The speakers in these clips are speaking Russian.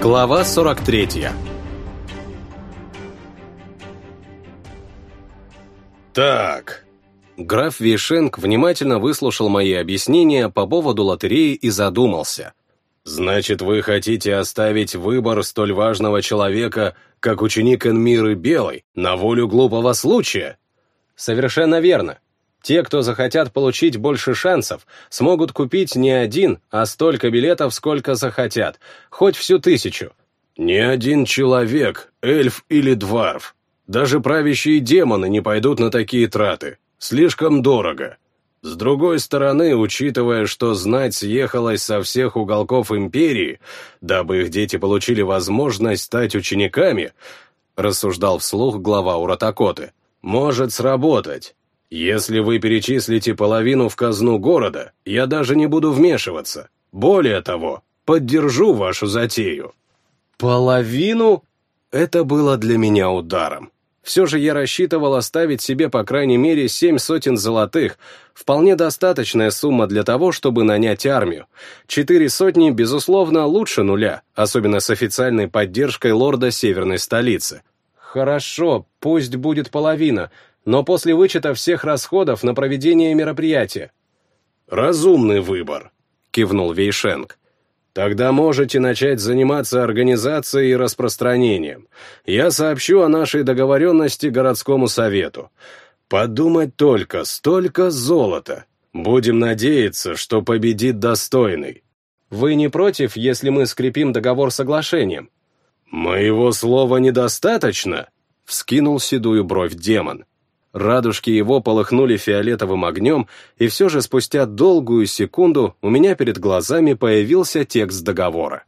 Глава 43 Так. Граф Вишенк внимательно выслушал мои объяснения по поводу лотереи и задумался. Значит, вы хотите оставить выбор столь важного человека, как ученик Энмиры Белой, на волю глупого случая? Совершенно верно. Те, кто захотят получить больше шансов, смогут купить не один, а столько билетов, сколько захотят, хоть всю тысячу. Ни один человек, эльф или дварф, даже правящие демоны не пойдут на такие траты. Слишком дорого. С другой стороны, учитывая, что знать съехалась со всех уголков империи, дабы их дети получили возможность стать учениками, рассуждал вслух глава Уратакоты, может сработать. Если вы перечислите половину в казну города, я даже не буду вмешиваться. Более того, поддержу вашу затею. Половину? Это было для меня ударом. Все же я рассчитывал оставить себе по крайней мере семь сотен золотых, вполне достаточная сумма для того, чтобы нанять армию. Четыре сотни, безусловно, лучше нуля, особенно с официальной поддержкой лорда северной столицы. Хорошо, пусть будет половина, но после вычета всех расходов на проведение мероприятия. «Разумный выбор», — кивнул Вейшенг. Тогда можете начать заниматься организацией и распространением. Я сообщу о нашей договоренности городскому совету. Подумать только, столько золота. Будем надеяться, что победит достойный. Вы не против, если мы скрепим договор соглашением? Моего слова недостаточно? Вскинул седую бровь демон. Радужки его полыхнули фиолетовым огнем, и все же спустя долгую секунду у меня перед глазами появился текст договора.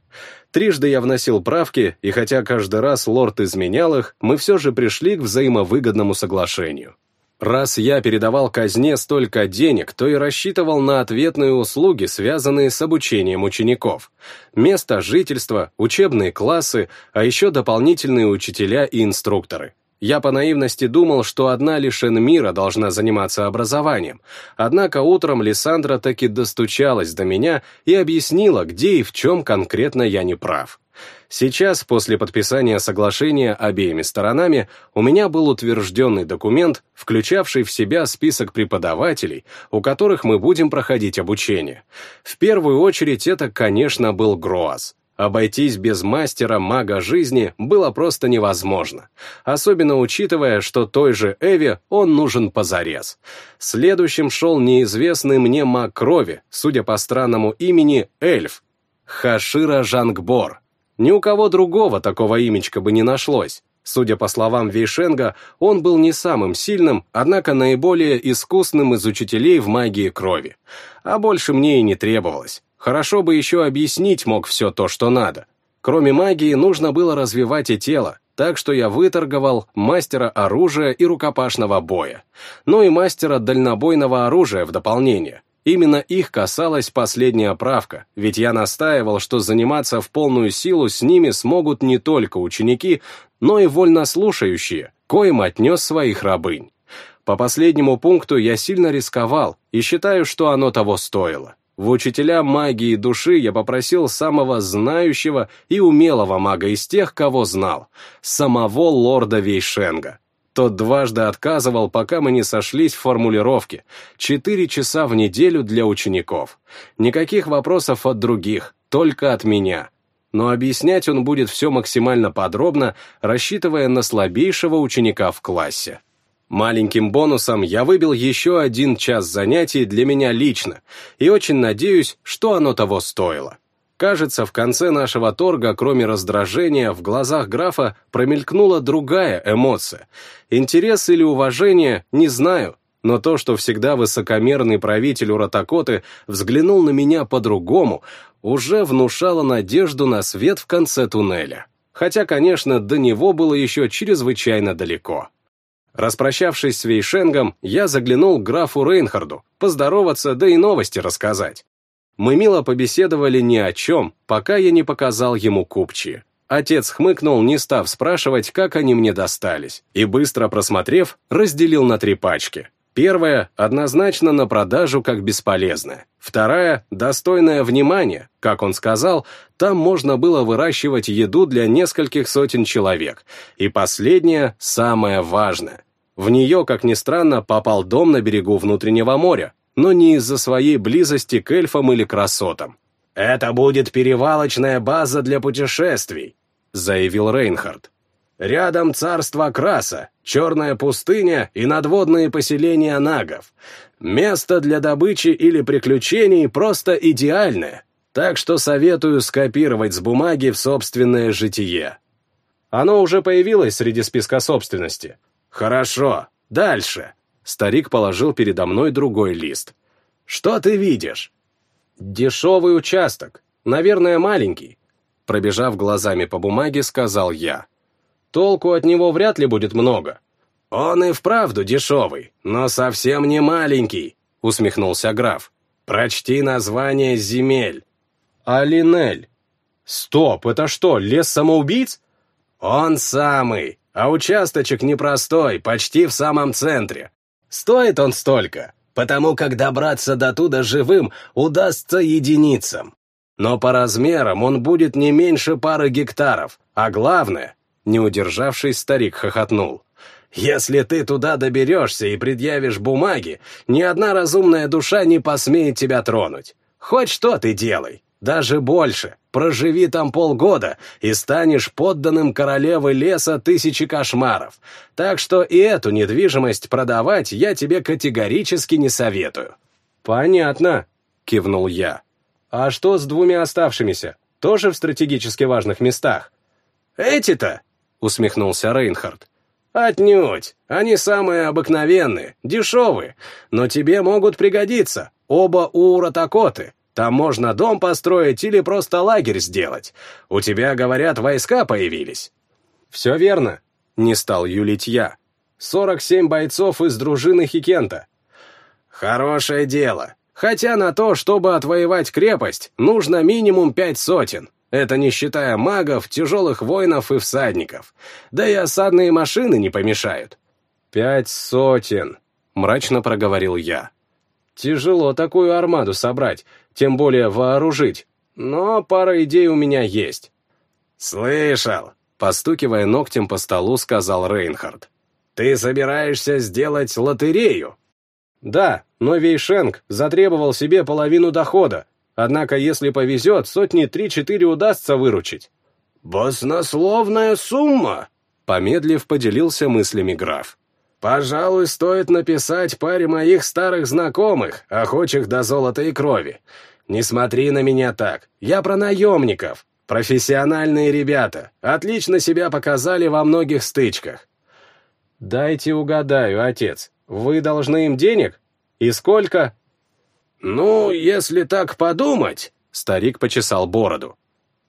Трижды я вносил правки, и хотя каждый раз лорд изменял их, мы все же пришли к взаимовыгодному соглашению. Раз я передавал казне столько денег, то и рассчитывал на ответные услуги, связанные с обучением учеников. Место жительства, учебные классы, а еще дополнительные учителя и инструкторы. Я по наивности думал, что одна лишь Энмира должна заниматься образованием, однако утром Лиссандра таки достучалась до меня и объяснила, где и в чем конкретно я не прав. Сейчас, после подписания соглашения обеими сторонами, у меня был утвержденный документ, включавший в себя список преподавателей, у которых мы будем проходить обучение. В первую очередь это, конечно, был Гроас. Обойтись без мастера мага жизни было просто невозможно, особенно учитывая, что той же Эве он нужен позарез. Следующим шел неизвестный мне маг крови, судя по странному имени, эльф, Хашира Жангбор. Ни у кого другого такого имечка бы не нашлось. Судя по словам Вейшенга, он был не самым сильным, однако наиболее искусным из учителей в магии крови. А больше мне и не требовалось. Хорошо бы еще объяснить мог все то, что надо. Кроме магии, нужно было развивать и тело, так что я выторговал мастера оружия и рукопашного боя. Ну и мастера дальнобойного оружия в дополнение. Именно их касалась последняя правка, ведь я настаивал, что заниматься в полную силу с ними смогут не только ученики, но и вольнослушающие, коим отнес своих рабынь. По последнему пункту я сильно рисковал и считаю, что оно того стоило. В учителя магии души я попросил самого знающего и умелого мага из тех, кого знал, самого лорда Вейшенга. Тот дважды отказывал, пока мы не сошлись в формулировке. Четыре часа в неделю для учеников. Никаких вопросов от других, только от меня. Но объяснять он будет все максимально подробно, рассчитывая на слабейшего ученика в классе. Маленьким бонусом я выбил еще один час занятий для меня лично, и очень надеюсь, что оно того стоило. Кажется, в конце нашего торга, кроме раздражения, в глазах графа промелькнула другая эмоция. Интерес или уважение, не знаю, но то, что всегда высокомерный правитель Уратакоты взглянул на меня по-другому, уже внушало надежду на свет в конце туннеля. Хотя, конечно, до него было еще чрезвычайно далеко. Распрощавшись с Вейшенгом, я заглянул к графу Рейнхарду, поздороваться, да и новости рассказать. Мы мило побеседовали ни о чем, пока я не показал ему купчи. Отец хмыкнул, не став спрашивать, как они мне достались, и, быстро просмотрев, разделил на три пачки. Первая однозначно на продажу как бесполезная. Вторая — достойное внимания. Как он сказал, там можно было выращивать еду для нескольких сотен человек. И последняя — самое важное. В нее, как ни странно, попал дом на берегу внутреннего моря, но не из-за своей близости к эльфам или красотам. «Это будет перевалочная база для путешествий», — заявил Рейнхард. Рядом царство Краса, черная пустыня и надводные поселения нагов. Место для добычи или приключений просто идеальное, так что советую скопировать с бумаги в собственное житие. Оно уже появилось среди списка собственности. Хорошо, дальше. Старик положил передо мной другой лист. Что ты видишь? Дешевый участок, наверное, маленький. Пробежав глазами по бумаге, сказал я. Толку от него вряд ли будет много. Он и вправду дешевый, но совсем не маленький, усмехнулся граф. Прочти название земель. Алинель. Стоп, это что, лес самоубийц? Он самый, а участочек непростой, почти в самом центре. Стоит он столько, потому как добраться до туда живым удастся единицам. Но по размерам он будет не меньше пары гектаров, а главное, не удержавшись, старик хохотнул. «Если ты туда доберешься и предъявишь бумаги, ни одна разумная душа не посмеет тебя тронуть. Хоть что ты делай, даже больше. Проживи там полгода и станешь подданным королевы леса тысячи кошмаров. Так что и эту недвижимость продавать я тебе категорически не советую». «Понятно», — кивнул я. «А что с двумя оставшимися? Тоже в стратегически важных местах?» «Эти-то?» Усмехнулся Рейнхард. «Отнюдь! Они самые обыкновенные, дешевые, но тебе могут пригодиться. Оба у Уратакоты. Там можно дом построить или просто лагерь сделать. У тебя, говорят, войска появились». «Все верно», — не стал юлить я. «Сорок семь бойцов из дружины Хикента». «Хорошее дело. Хотя на то, чтобы отвоевать крепость, нужно минимум пять сотен. Это не считая магов, тяжелых воинов и всадников. Да и осадные машины не помешают. «Пять сотен», — мрачно проговорил я. «Тяжело такую армаду собрать, тем более вооружить. Но пара идей у меня есть». «Слышал», — постукивая ногтем по столу, сказал Рейнхард. «Ты собираешься сделать лотерею?» «Да, но Вейшенг затребовал себе половину дохода, Однако, если повезет, сотни три-четыре удастся выручить. «Баснословная сумма!» Помедлив, поделился мыслями граф. «Пожалуй, стоит написать паре моих старых знакомых, охочих до золота и крови. Не смотри на меня так, я про наемников. Профессиональные ребята, отлично себя показали во многих стычках». «Дайте угадаю, отец, вы должны им денег? И сколько?» «Ну, если так подумать...» — старик почесал бороду.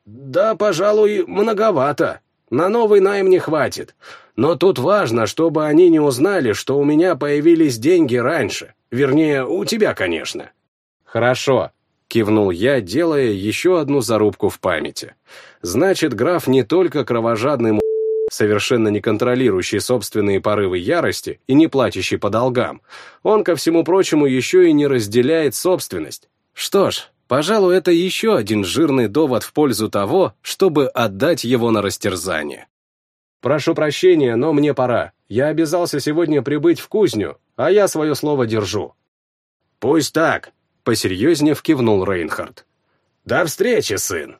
«Да, пожалуй, многовато. На новый найм не хватит. Но тут важно, чтобы они не узнали, что у меня появились деньги раньше. Вернее, у тебя, конечно». «Хорошо», — кивнул я, делая еще одну зарубку в памяти. «Значит, граф не только кровожадный совершенно не контролирующий собственные порывы ярости и не платящий по долгам, он, ко всему прочему, еще и не разделяет собственность. Что ж, пожалуй, это еще один жирный довод в пользу того, чтобы отдать его на растерзание. «Прошу прощения, но мне пора. Я обязался сегодня прибыть в кузню, а я свое слово держу». «Пусть так», — посерьезнее кивнул Рейнхард. «До встречи, сын!»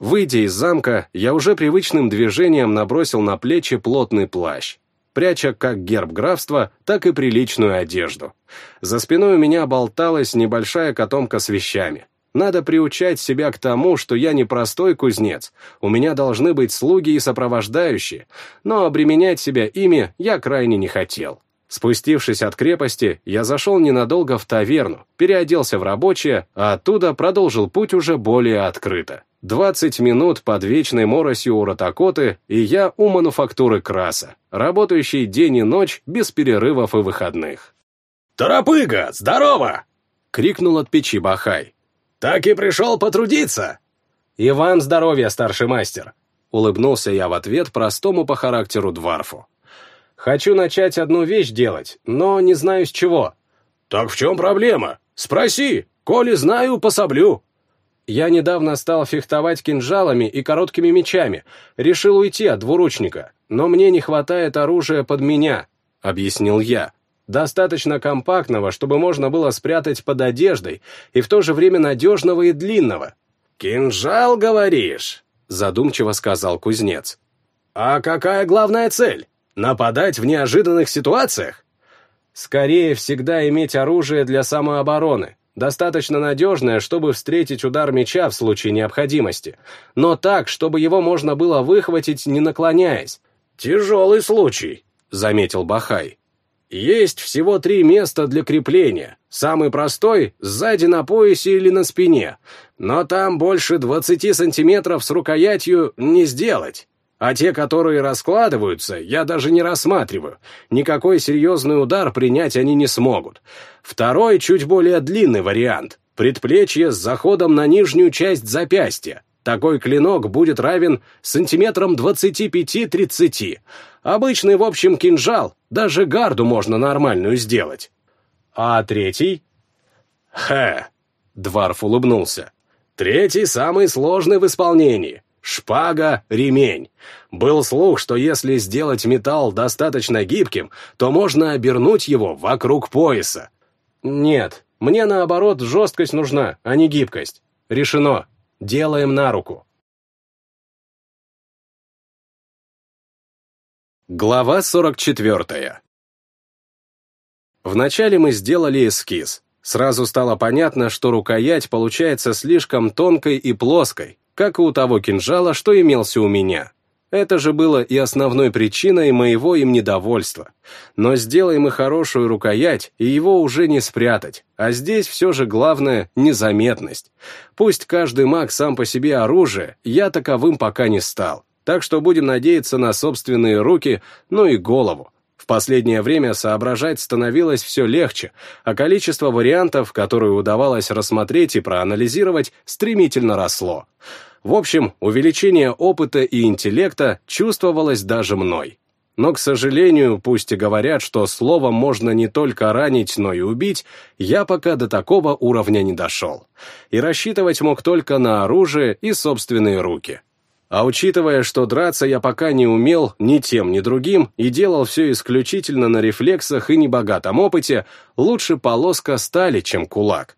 Выйдя из замка, я уже привычным движением набросил на плечи плотный плащ, пряча как герб графства, так и приличную одежду. За спиной у меня болталась небольшая котомка с вещами. Надо приучать себя к тому, что я не простой кузнец, у меня должны быть слуги и сопровождающие, но обременять себя ими я крайне не хотел. Спустившись от крепости, я зашел ненадолго в таверну, переоделся в рабочее, а оттуда продолжил путь уже более открыто. Двадцать минут под вечной моросью у Ротакоты, и я у мануфактуры Краса, работающий день и ночь без перерывов и выходных. «Торопыга, здорово!» — крикнул от печи Бахай. «Так и пришел потрудиться!» «И вам здоровья, старший мастер!» — улыбнулся я в ответ простому по характеру Дварфу. Хочу начать одну вещь делать, но не знаю с чего». «Так в чем проблема? Спроси. Коли знаю, пособлю». Я недавно стал фехтовать кинжалами и короткими мечами, решил уйти от двуручника, но мне не хватает оружия под меня, — объяснил я. Достаточно компактного, чтобы можно было спрятать под одеждой, и в то же время надежного и длинного. «Кинжал, говоришь?» — задумчиво сказал кузнец. «А какая главная цель? Нападать в неожиданных ситуациях?» «Скорее всегда иметь оружие для самообороны, достаточно надежное, чтобы встретить удар меча в случае необходимости, но так, чтобы его можно было выхватить, не наклоняясь. «Тяжелый случай», — заметил Бахай. «Есть всего три места для крепления. Самый простой — сзади на поясе или на спине, но там больше 20 сантиметров с рукоятью не сделать. А те, которые раскладываются, я даже не рассматриваю. Никакой серьезный удар принять они не смогут. Второй, чуть более длинный вариант. Предплечье с заходом на нижнюю часть запястья. Такой клинок будет равен сантиметрам 25-30. Обычный, в общем, кинжал. Даже гарду можно нормальную сделать. А третий? Хе. Дварф улыбнулся. Третий самый сложный в исполнении шпага, ремень. Был слух, что если сделать металл достаточно гибким, то можно обернуть его вокруг пояса. Нет, мне наоборот жесткость нужна, а не гибкость. Решено. Делаем на руку. Глава 44. Вначале мы сделали эскиз. Сразу стало понятно, что рукоять получается слишком тонкой и плоской, как и у того кинжала, что имелся у меня. Это же было и основной причиной моего им недовольства. Но сделаем мы хорошую рукоять, и его уже не спрятать. А здесь все же главное — незаметность. Пусть каждый маг сам по себе оружие, я таковым пока не стал. Так что будем надеяться на собственные руки, ну и голову. В последнее время соображать становилось все легче, а количество вариантов, которые удавалось рассмотреть и проанализировать, стремительно росло. В общем, увеличение опыта и интеллекта чувствовалось даже мной. Но, к сожалению, пусть и говорят, что словом можно не только ранить, но и убить, я пока до такого уровня не дошел. И рассчитывать мог только на оружие и собственные руки. А учитывая, что драться я пока не умел ни тем, ни другим и делал все исключительно на рефлексах и небогатом опыте, лучше полоска стали, чем кулак.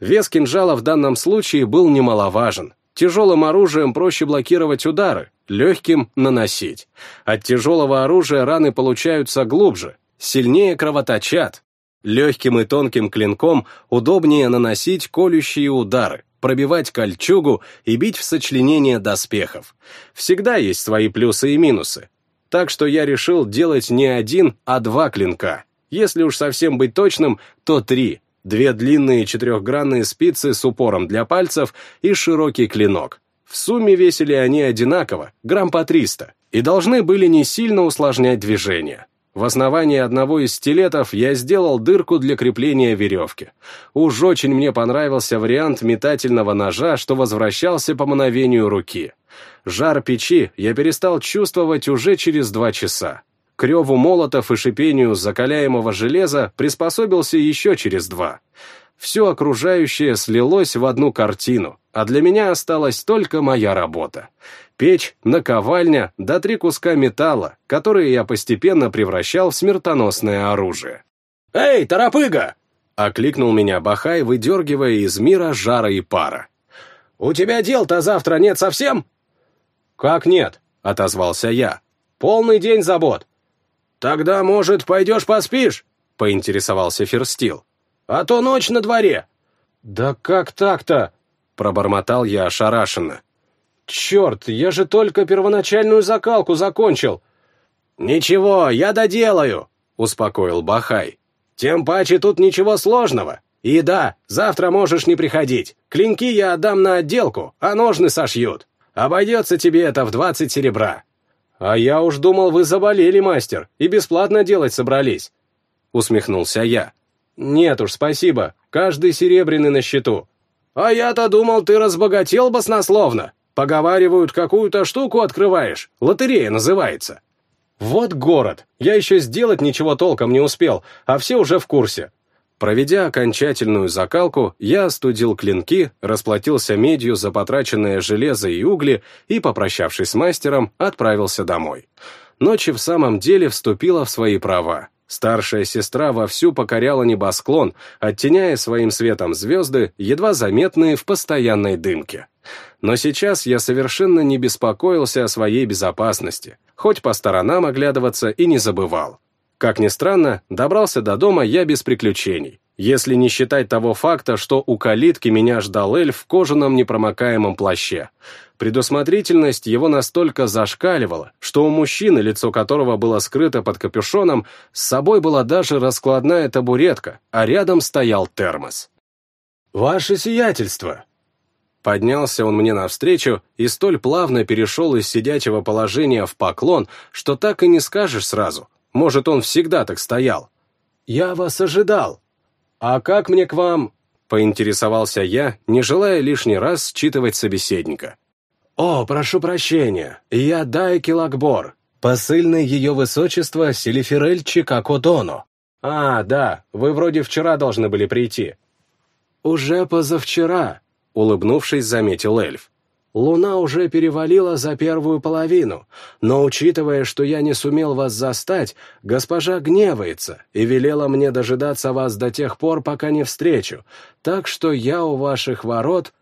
Вес кинжала в данном случае был немаловажен, Тяжелым оружием проще блокировать удары, легким — наносить. От тяжелого оружия раны получаются глубже, сильнее кровоточат. Легким и тонким клинком удобнее наносить колющие удары, пробивать кольчугу и бить в сочленение доспехов. Всегда есть свои плюсы и минусы. Так что я решил делать не один, а два клинка. Если уж совсем быть точным, то три, две длинные четырехгранные спицы с упором для пальцев и широкий клинок. В сумме весили они одинаково, грамм по 300, и должны были не сильно усложнять движение. В основании одного из стилетов я сделал дырку для крепления веревки. Уж очень мне понравился вариант метательного ножа, что возвращался по мановению руки. Жар печи я перестал чувствовать уже через два часа. К реву молотов и шипению закаляемого железа приспособился еще через два. Все окружающее слилось в одну картину, а для меня осталась только моя работа. Печь, наковальня, да три куска металла, которые я постепенно превращал в смертоносное оружие. «Эй, торопыга!» — окликнул меня Бахай, выдергивая из мира жара и пара. «У тебя дел-то завтра нет совсем?» «Как нет?» — отозвался я. «Полный день забот. «Тогда, может, пойдешь поспишь?» — поинтересовался Ферстил. «А то ночь на дворе». «Да как так-то?» — пробормотал я ошарашенно. «Черт, я же только первоначальную закалку закончил». «Ничего, я доделаю», — успокоил Бахай. «Тем паче тут ничего сложного. И да, завтра можешь не приходить. Клинки я отдам на отделку, а ножны сошьют. Обойдется тебе это в двадцать серебра. «А я уж думал, вы заболели, мастер, и бесплатно делать собрались», — усмехнулся я. «Нет уж, спасибо, каждый серебряный на счету». «А я-то думал, ты разбогател баснословно. Поговаривают, какую-то штуку открываешь, лотерея называется». Вот город! Я еще сделать ничего толком не успел, а все уже в курсе. Проведя окончательную закалку, я остудил клинки, расплатился медью за потраченное железо и угли и, попрощавшись с мастером, отправился домой. Ночь в самом деле вступила в свои права. Старшая сестра вовсю покоряла небосклон, оттеняя своим светом звезды, едва заметные в постоянной дымке. Но сейчас я совершенно не беспокоился о своей безопасности, хоть по сторонам оглядываться и не забывал. Как ни странно, добрался до дома я без приключений, если не считать того факта, что у калитки меня ждал эльф в кожаном непромокаемом плаще. Предусмотрительность его настолько зашкаливала, что у мужчины, лицо которого было скрыто под капюшоном, с собой была даже раскладная табуретка, а рядом стоял термос. «Ваше сиятельство!» Поднялся он мне навстречу и столь плавно перешел из сидячего положения в поклон, что так и не скажешь сразу. Может, он всегда так стоял. «Я вас ожидал!» «А как мне к вам?» — поинтересовался я, не желая лишний раз считывать собеседника. «О, прошу прощения, я Дайки Лакбор, посыльный ее высочества Селиферель Чикакодоно. А, да, вы вроде вчера должны были прийти». «Уже позавчера», — улыбнувшись, заметил эльф. Луна уже перевалила за первую половину, но, учитывая, что я не сумел вас застать, госпожа гневается и велела мне дожидаться вас до тех пор, пока не встречу, так что я у ваших ворот...»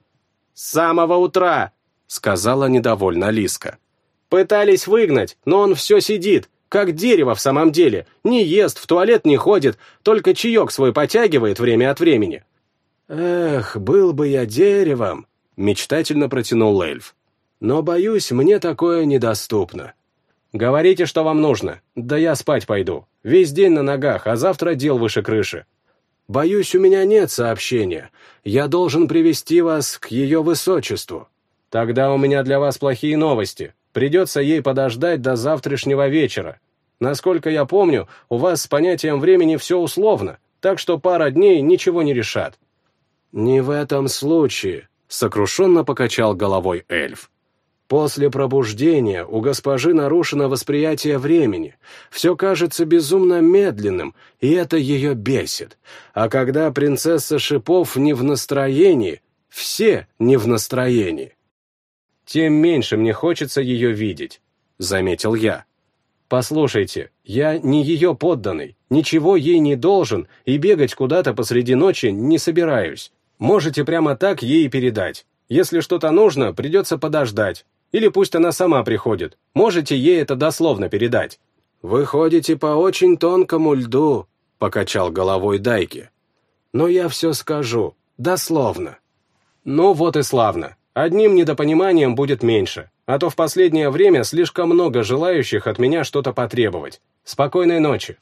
«С самого утра!» — сказала недовольно Лиска. «Пытались выгнать, но он все сидит, как дерево в самом деле, не ест, в туалет не ходит, только чаек свой потягивает время от времени». «Эх, был бы я деревом!» — мечтательно протянул эльф. «Но, боюсь, мне такое недоступно». «Говорите, что вам нужно. Да я спать пойду. Весь день на ногах, а завтра дел выше крыши». «Боюсь, у меня нет сообщения. Я должен привести вас к ее высочеству». «Тогда у меня для вас плохие новости. Придется ей подождать до завтрашнего вечера. Насколько я помню, у вас с понятием времени все условно, так что пара дней ничего не решат». «Не в этом случае», сокрушенно покачал головой эльф. После пробуждения у госпожи нарушено восприятие времени. Все кажется безумно медленным, и это ее бесит. А когда принцесса Шипов не в настроении, все не в настроении. Тем меньше мне хочется ее видеть, заметил я. Послушайте, я не ее подданный, ничего ей не должен и бегать куда-то посреди ночи не собираюсь. Можете прямо так ей передать. Если что-то нужно, придется подождать. Или пусть она сама приходит. Можете ей это дословно передать. «Вы ходите по очень тонкому льду», — покачал головой Дайки. «Но я все скажу, дословно». «Ну вот и славно. Одним недопониманием будет меньше, а то в последнее время слишком много желающих от меня что-то потребовать. Спокойной ночи».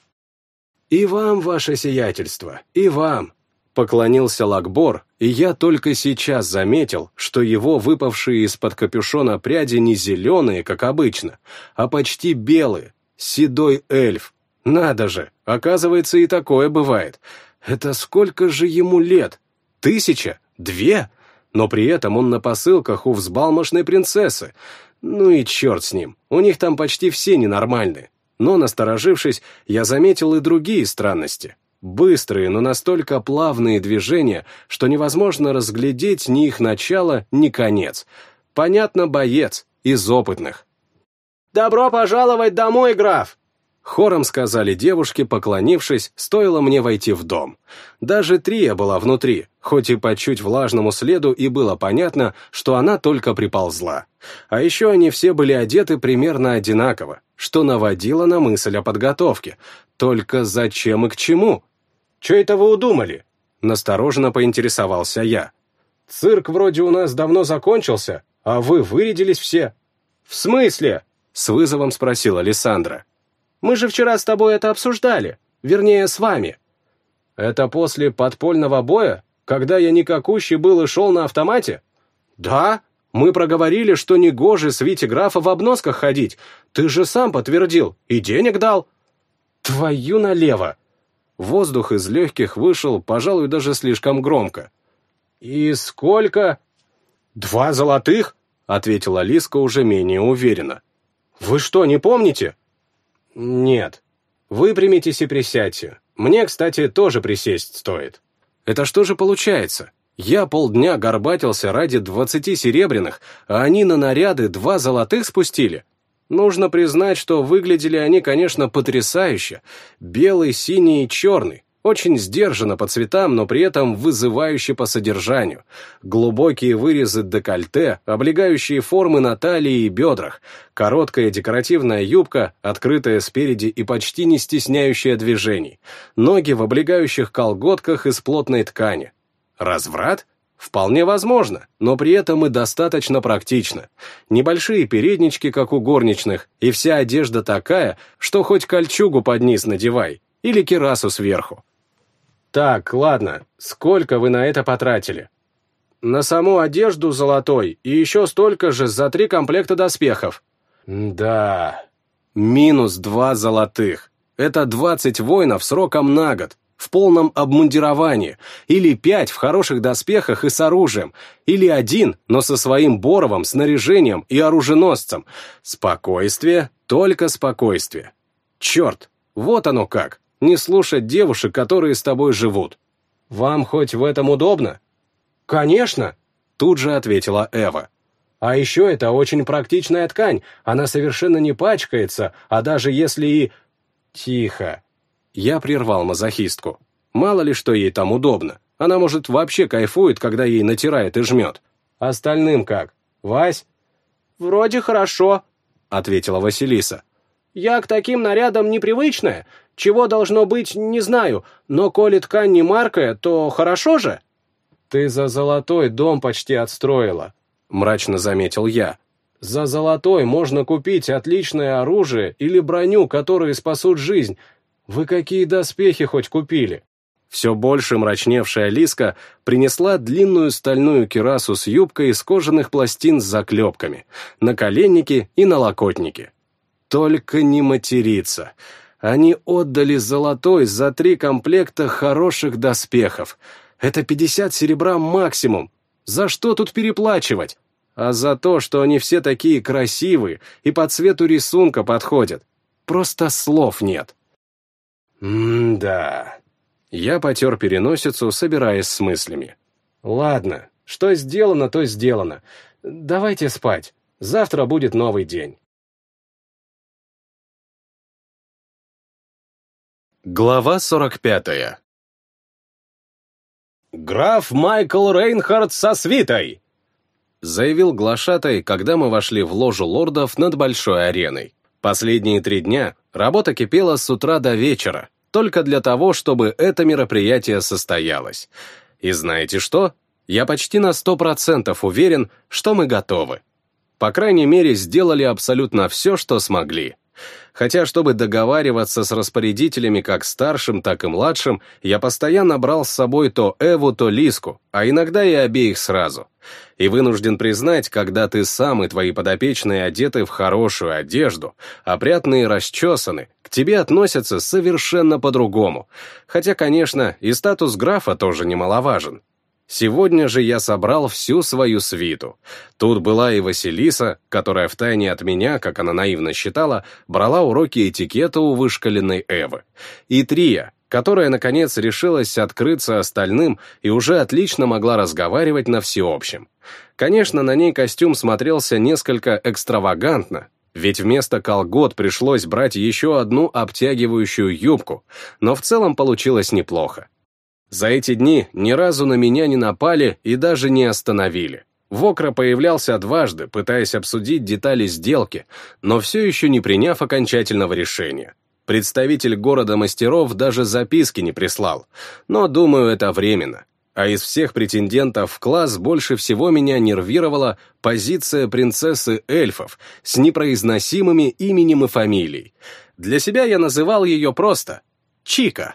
«И вам, ваше сиятельство, и вам», Поклонился Лакбор, и я только сейчас заметил, что его выпавшие из-под капюшона пряди не зеленые, как обычно, а почти белые, седой эльф. Надо же, оказывается, и такое бывает. Это сколько же ему лет? Тысяча? Две? Но при этом он на посылках у взбалмошной принцессы. Ну и черт с ним, у них там почти все ненормальные. Но, насторожившись, я заметил и другие странности. Быстрые, но настолько плавные движения, что невозможно разглядеть ни их начало, ни конец. Понятно, боец, из опытных. «Добро пожаловать домой, граф!» Хором сказали девушки, поклонившись, стоило мне войти в дом. Даже Трия была внутри, хоть и по чуть влажному следу и было понятно, что она только приползла. А еще они все были одеты примерно одинаково, что наводило на мысль о подготовке. Только зачем и к чему? «Че это вы удумали?» Настороженно поинтересовался я. «Цирк вроде у нас давно закончился, а вы вырядились все». «В смысле?» — с вызовом спросила Лиссандра. «Мы же вчера с тобой это обсуждали, вернее, с вами». «Это после подпольного боя, когда я никакущий был и шел на автомате?» «Да, мы проговорили, что не свите графа в обносках ходить. Ты же сам подтвердил и денег дал». «Твою налево!» Воздух из легких вышел, пожалуй, даже слишком громко. «И сколько?» «Два золотых?» — ответила Лиска уже менее уверенно. «Вы что, не помните?» Нет. Выпрямитесь и присядьте. Мне, кстати, тоже присесть стоит. Это что же получается? Я полдня горбатился ради двадцати серебряных, а они на наряды два золотых спустили? Нужно признать, что выглядели они, конечно, потрясающе. Белый, синий и черный. Очень сдержанно по цветам, но при этом вызывающе по содержанию. Глубокие вырезы декольте, облегающие формы на талии и бедрах, короткая декоративная юбка, открытая спереди и почти не стесняющая движений, ноги в облегающих колготках из плотной ткани. Разврат? Вполне возможно, но при этом и достаточно практично. Небольшие переднички, как у горничных, и вся одежда такая, что хоть кольчугу под низ надевай, или кирасу сверху. Так, ладно, сколько вы на это потратили? На саму одежду золотой и еще столько же за три комплекта доспехов. Да. Минус два золотых. Это двадцать воинов сроком на год, в полном обмундировании, или пять в хороших доспехах и с оружием, или один, но со своим боровым, снаряжением и оруженосцем. Спокойствие, только спокойствие. Черт, вот оно как не слушать девушек, которые с тобой живут. Вам хоть в этом удобно? Конечно, тут же ответила Эва. А еще это очень практичная ткань, она совершенно не пачкается, а даже если и... Тихо. Я прервал мазохистку. Мало ли что ей там удобно. Она, может, вообще кайфует, когда ей натирает и жмет. Остальным как? Вась? Вроде хорошо, ответила Василиса. Я к таким нарядам непривычная, чего должно быть, не знаю, но коли ткань не маркая, то хорошо же?» «Ты за золотой дом почти отстроила», — мрачно заметил я. «За золотой можно купить отличное оружие или броню, которые спасут жизнь. Вы какие доспехи хоть купили?» Все больше мрачневшая Лиска принесла длинную стальную кирасу с юбкой из кожаных пластин с заклепками, наколенники и налокотники. Только не материться. Они отдали золотой за три комплекта хороших доспехов. Это 50 серебра максимум. За что тут переплачивать? А за то, что они все такие красивые и по цвету рисунка подходят. Просто слов нет. М-да. Я потер переносицу, собираясь с мыслями. Ладно, что сделано, то сделано. Давайте спать. Завтра будет новый день. Глава 45 «Граф Майкл Рейнхард со свитой!» заявил глашатай, когда мы вошли в ложу лордов над большой ареной. Последние три дня работа кипела с утра до вечера, только для того, чтобы это мероприятие состоялось. И знаете что? Я почти на сто процентов уверен, что мы готовы. По крайней мере, сделали абсолютно все, что смогли. Хотя, чтобы договариваться с распорядителями как старшим, так и младшим, я постоянно брал с собой то Эву, то Лиску, а иногда и обеих сразу. И вынужден признать, когда ты сам и твои подопечные одеты в хорошую одежду, опрятные и расчесаны, к тебе относятся совершенно по-другому. Хотя, конечно, и статус графа тоже немаловажен. Сегодня же я собрал всю свою свиту. Тут была и Василиса, которая втайне от меня, как она наивно считала, брала уроки этикета у вышкаленной Эвы. И Трия, которая, наконец, решилась открыться остальным и уже отлично могла разговаривать на всеобщем. Конечно, на ней костюм смотрелся несколько экстравагантно, ведь вместо колгот пришлось брать еще одну обтягивающую юбку, но в целом получилось неплохо. За эти дни ни разу на меня не напали и даже не остановили. Вокра появлялся дважды, пытаясь обсудить детали сделки, но все еще не приняв окончательного решения. Представитель города мастеров даже записки не прислал, но, думаю, это временно. А из всех претендентов в класс больше всего меня нервировала позиция принцессы эльфов с непроизносимыми именем и фамилией. Для себя я называл ее просто Чика.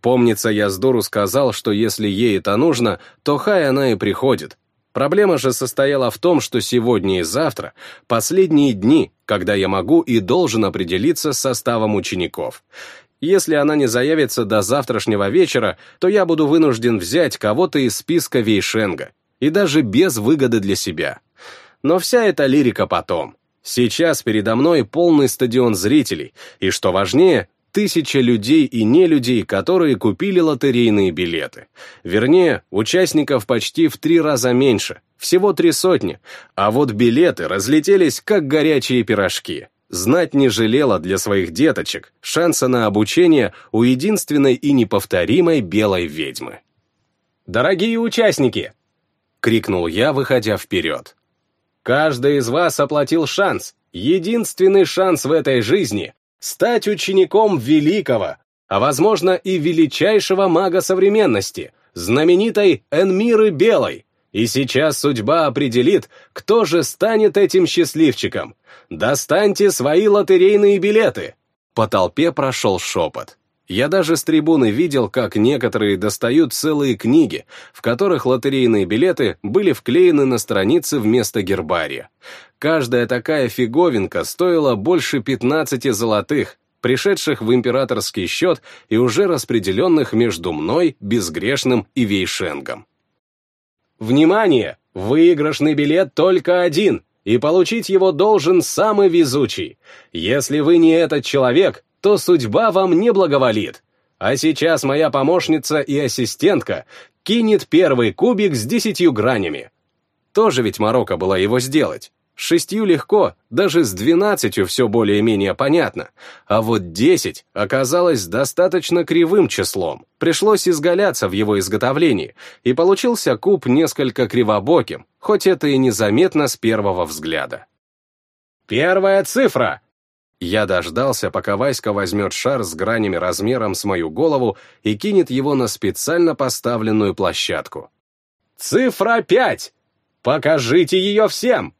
Помнится, я с дуру сказал, что если ей это нужно, то хай она и приходит. Проблема же состояла в том, что сегодня и завтра — последние дни, когда я могу и должен определиться с составом учеников. Если она не заявится до завтрашнего вечера, то я буду вынужден взять кого-то из списка Вейшенга, и даже без выгоды для себя. Но вся эта лирика потом. Сейчас передо мной полный стадион зрителей, и, что важнее, тысяча людей и нелюдей, которые купили лотерейные билеты. Вернее, участников почти в три раза меньше, всего три сотни, а вот билеты разлетелись как горячие пирожки. Знать не жалела для своих деточек шанса на обучение у единственной и неповторимой белой ведьмы. «Дорогие участники!» — крикнул я, выходя вперед. «Каждый из вас оплатил шанс, единственный шанс в этой жизни — стать учеником великого, а, возможно, и величайшего мага современности, знаменитой Энмиры Белой. И сейчас судьба определит, кто же станет этим счастливчиком. Достаньте свои лотерейные билеты!» По толпе прошел шепот. Я даже с трибуны видел, как некоторые достают целые книги, в которых лотерейные билеты были вклеены на страницы вместо гербария. Каждая такая фиговинка стоила больше 15 золотых, пришедших в императорский счет и уже распределенных между мной, безгрешным и Вейшенгом. Внимание! Выигрышный билет только один, и получить его должен самый везучий. Если вы не этот человек, то судьба вам не благоволит. А сейчас моя помощница и ассистентка кинет первый кубик с десятью гранями. Тоже ведь Марокко была его сделать. С шестью легко, даже с двенадцатью все более-менее понятно. А вот десять оказалось достаточно кривым числом. Пришлось изгаляться в его изготовлении, и получился куб несколько кривобоким, хоть это и незаметно с первого взгляда. «Первая цифра!» Я дождался, пока Васька возьмет шар с гранями размером с мою голову и кинет его на специально поставленную площадку. «Цифра пять! Покажите ее всем!»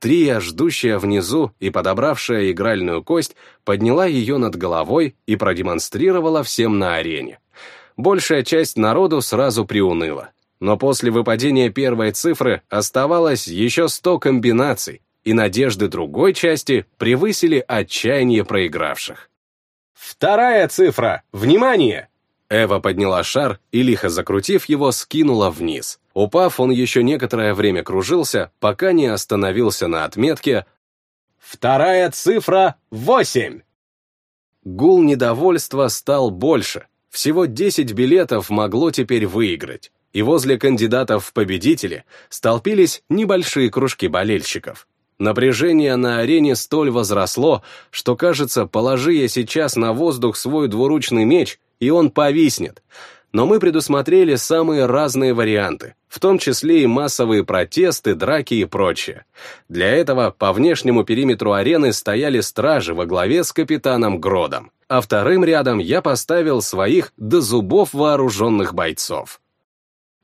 Трия, ждущая внизу и подобравшая игральную кость, подняла ее над головой и продемонстрировала всем на арене. Большая часть народу сразу приуныла. Но после выпадения первой цифры оставалось еще сто комбинаций, и надежды другой части превысили отчаяние проигравших. «Вторая цифра! Внимание!» Эва подняла шар и, лихо закрутив его, скинула вниз. Упав, он еще некоторое время кружился, пока не остановился на отметке «Вторая цифра — восемь!» Гул недовольства стал больше. Всего 10 билетов могло теперь выиграть, и возле кандидатов в победители столпились небольшие кружки болельщиков. Напряжение на арене столь возросло, что, кажется, положи я сейчас на воздух свой двуручный меч, и он повиснет. Но мы предусмотрели самые разные варианты, в том числе и массовые протесты, драки и прочее. Для этого по внешнему периметру арены стояли стражи во главе с капитаном Гродом, а вторым рядом я поставил своих до зубов вооруженных бойцов.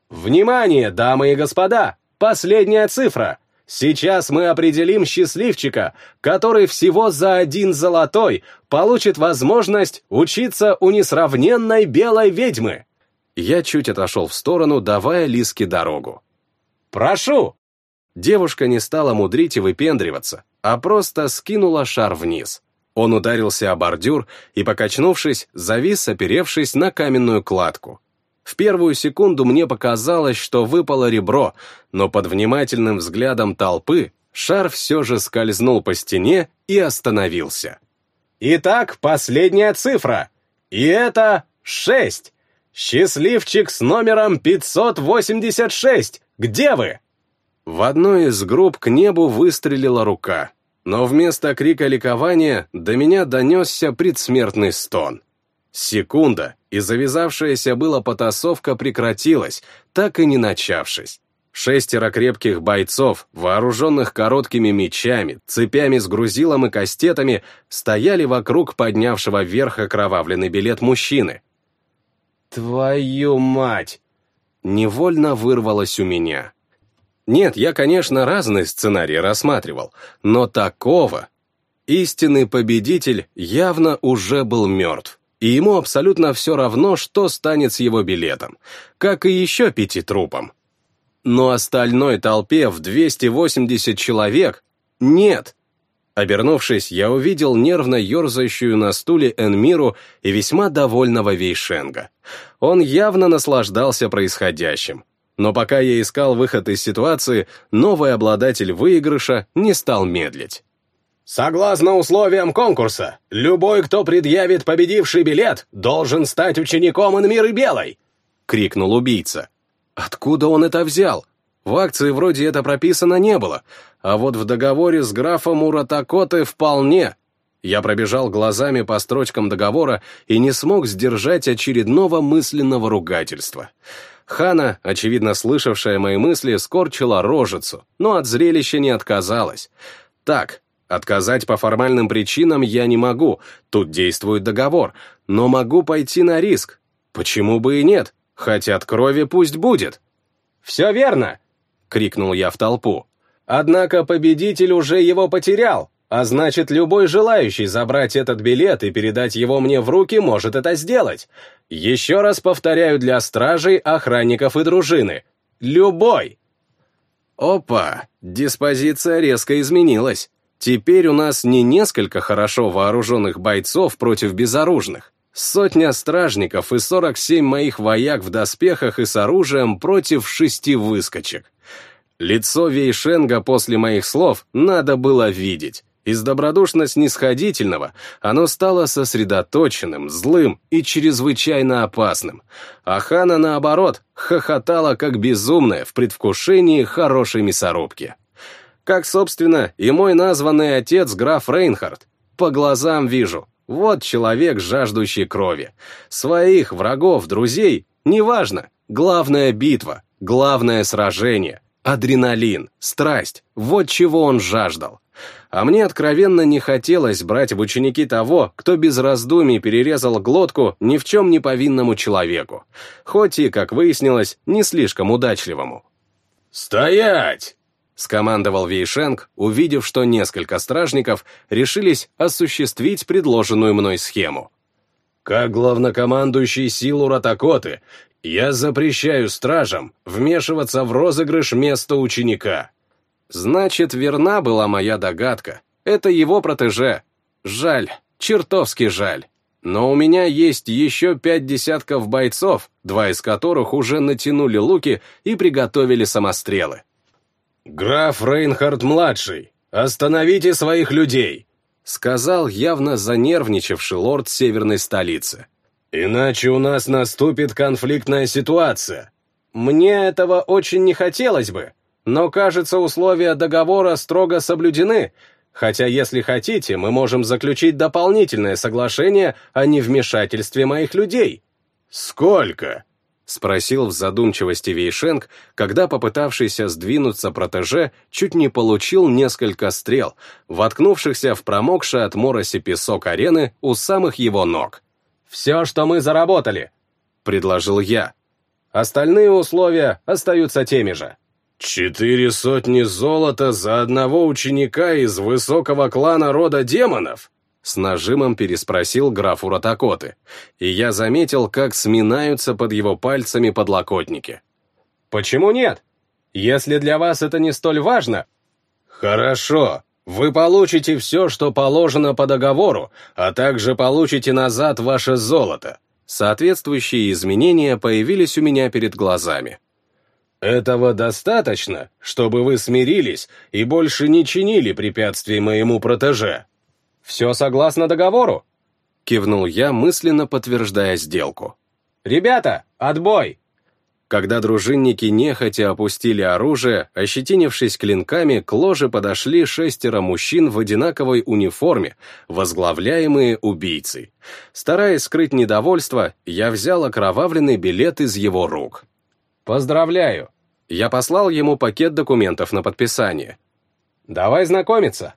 «Внимание, дамы и господа! Последняя цифра! Сейчас мы определим счастливчика, который всего за один золотой получит возможность учиться у несравненной белой ведьмы. Я чуть отошел в сторону, давая Лиске дорогу. «Прошу!» Девушка не стала мудрить и выпендриваться, а просто скинула шар вниз. Он ударился о бордюр и, покачнувшись, завис, оперевшись на каменную кладку. В первую секунду мне показалось, что выпало ребро, но под внимательным взглядом толпы шар все же скользнул по стене и остановился. Итак, последняя цифра. И это шесть. Счастливчик с номером 586. Где вы? В одной из групп к небу выстрелила рука, но вместо крика ликования до меня донесся предсмертный стон. Секунда, и завязавшаяся была потасовка прекратилась, так и не начавшись. Шестеро крепких бойцов, вооруженных короткими мечами, цепями с грузилом и кастетами, стояли вокруг поднявшего вверх окровавленный билет мужчины. «Твою мать!» Невольно вырвалось у меня. Нет, я, конечно, разные сценарии рассматривал, но такого... Истинный победитель явно уже был мертв и ему абсолютно все равно, что станет с его билетом, как и еще пяти трупам. Но остальной толпе в 280 человек нет. Обернувшись, я увидел нервно ерзающую на стуле Энмиру и весьма довольного Вейшенга. Он явно наслаждался происходящим. но пока я искал выход из ситуации, новый обладатель выигрыша не стал медлить. Согласно условиям конкурса, любой, кто предъявит победивший билет, должен стать учеником Инмиры Белой!» — крикнул убийца. Откуда он это взял? В акции вроде это прописано не было, а вот в договоре с графом Уратакоты вполне. Я пробежал глазами по строчкам договора и не смог сдержать очередного мысленного ругательства. Хана, очевидно слышавшая мои мысли, скорчила рожицу, но от зрелища не отказалась. Так, отказать по формальным причинам я не могу, тут действует договор, но могу пойти на риск. Почему бы и нет? Хотят крови, пусть будет. «Все верно!» — крикнул я в толпу. «Однако победитель уже его потерял, а значит, любой желающий забрать этот билет и передать его мне в руки может это сделать. Еще раз повторяю для стражей, охранников и дружины. Любой!» Опа, диспозиция резко изменилась. Теперь у нас не несколько хорошо вооруженных бойцов против безоружных. Сотня стражников и 47 моих вояк в доспехах и с оружием против шести выскочек. Лицо Вейшенга после моих слов надо было видеть. Из добродушно-снисходительного оно стало сосредоточенным, злым и чрезвычайно опасным. А Хана, наоборот, хохотала как безумная в предвкушении хорошей мясорубки. Как, собственно, и мой названный отец граф Рейнхард. По глазам вижу, вот человек, жаждущий крови. Своих, врагов, друзей, неважно. Главная битва, главное сражение. Адреналин, страсть, вот чего он жаждал. А мне откровенно не хотелось брать в ученики того, кто без раздумий перерезал глотку ни в чем не повинному человеку, хоть и, как выяснилось, не слишком удачливому. «Стоять!» Скомандовал Вейшенг, увидев, что несколько стражников решились осуществить предложенную мной схему. «Как главнокомандующий сил Уратакоты, я запрещаю стражам вмешиваться в розыгрыш места ученика». Значит, верна была моя догадка. Это его протеже. Жаль, чертовски жаль. Но у меня есть еще пять десятков бойцов, два из которых уже натянули луки и приготовили самострелы. «Граф Рейнхард-младший, остановите своих людей!» сказал явно занервничавший лорд северной столицы. «Иначе у нас наступит конфликтная ситуация». «Мне этого очень не хотелось бы, но, кажется, условия договора строго соблюдены, хотя, если хотите, мы можем заключить дополнительное соглашение о невмешательстве моих людей». «Сколько?» — спросил в задумчивости Вейшенг, когда попытавшийся сдвинуться протеже чуть не получил несколько стрел, воткнувшихся в промокший от мороси песок арены у самых его ног. «Все, что мы заработали», — предложил я. «Остальные условия остаются теми же». «Четыре сотни золота за одного ученика из высокого клана рода демонов?» С нажимом переспросил граф Уратакоты, и я заметил, как сминаются под его пальцами подлокотники. «Почему нет? Если для вас это не столь важно...» «Хорошо, вы получите все, что положено по договору, а также получите назад ваше золото». Соответствующие изменения появились у меня перед глазами. «Этого достаточно, чтобы вы смирились и больше не чинили препятствий моему протеже?» «Все согласно договору?» Кивнул я, мысленно подтверждая сделку. «Ребята, отбой!» Когда дружинники нехотя опустили оружие, ощетинившись клинками, к ложе подошли шестеро мужчин в одинаковой униформе, возглавляемые убийцей. Стараясь скрыть недовольство, я взял окровавленный билет из его рук. «Поздравляю!» Я послал ему пакет документов на подписание. «Давай знакомиться!»